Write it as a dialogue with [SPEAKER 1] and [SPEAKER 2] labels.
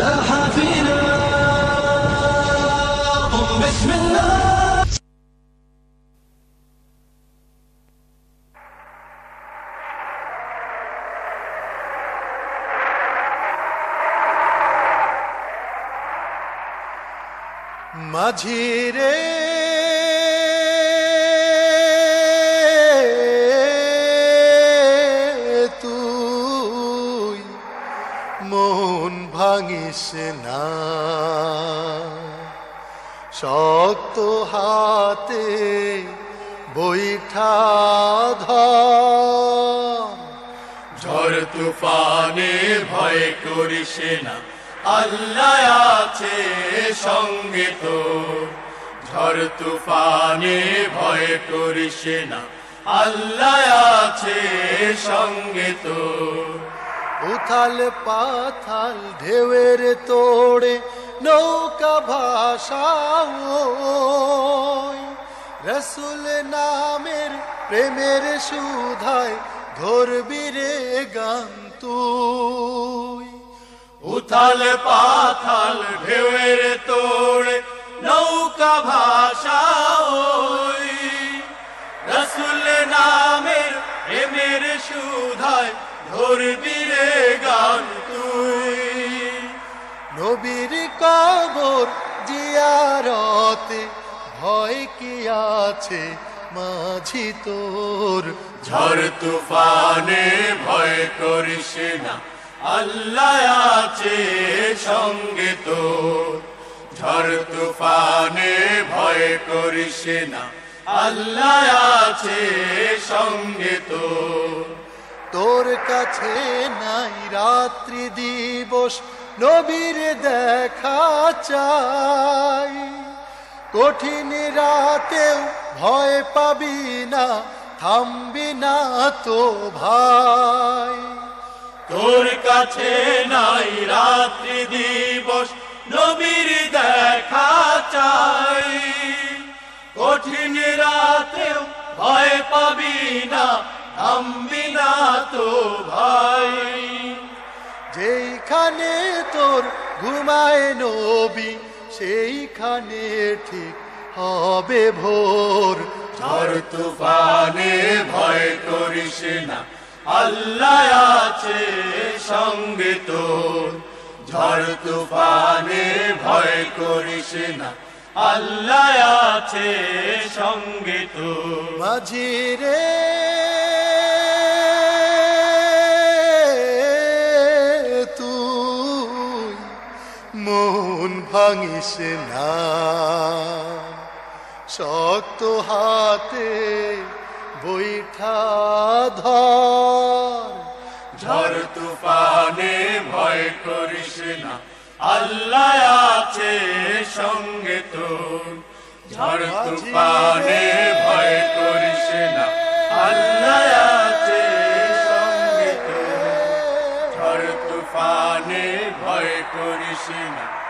[SPEAKER 1] لمحة فينا قم بسم الله মাঝিরে মন ভাঙিস না। শক্ত হাতে বৈঠা ধর
[SPEAKER 2] তুফানে ভয় করিস না। আল্লাহ আছে সঙ্গে তো ঝড় তুফানে ভয় করিস না। আল্লাহ আছে সঙ্গে তো
[SPEAKER 1] উথাল পাথাল ঢেউয়ের তোড়ে নৌকা ভাষাও রসুল নামের প্রেমের সুধায় ধরবি রে গান
[SPEAKER 2] উথাল পাথাল ঢেউয়ের তোড়ে নৌকা ভাষা রসুল নামের প্রেমের সুধায় ধরবি
[SPEAKER 1] নবীর কবর জিয়ারতে ভয় কি আছে মাঝি তোর?
[SPEAKER 2] ঝড় তুফানে ভয় করিস না, আল্লাহ আছে সঙ্গে তো ঝড় তুফানে ভয় করিস না, আল্লাহ আছে সঙ্গে তো
[SPEAKER 1] তোর কাছে নাই রাত্রি দিবস, নবীর দেখা চাই। কঠিন রাতেও ভয় পাবি না, থামবি না তো ভাই।
[SPEAKER 2] তোর কাছে নাই রাত্রি দিবস, নবীর দেখা চাই। কঠিন রাতেও ভয় পাবি না থামবি না তো ভাই।
[SPEAKER 1] যেইখানে তোর ঘুমায় নবী সেইখানে ঠিক হবে ভোর।
[SPEAKER 2] ঝড় তুফানে ভয় করিস না আল্লাহ আছে সঙ্গে তোর। ঝড় তুফানে ভয় করিস না আল্লাহ আছে সঙ্গে তোর।
[SPEAKER 1] মাঝিরে ভাঙিস না। শক্ত হাতে বৈঠা ধর।
[SPEAKER 2] ঝড় তুফানে ভয় করিস না। আল্লাহ আছে সঙ্গে তোর। ঝড় তুফানে ভয় করিস না। আল্লাহ আছে সঙ্গে তোর। ঝড় তুফানে ভয় করিস না।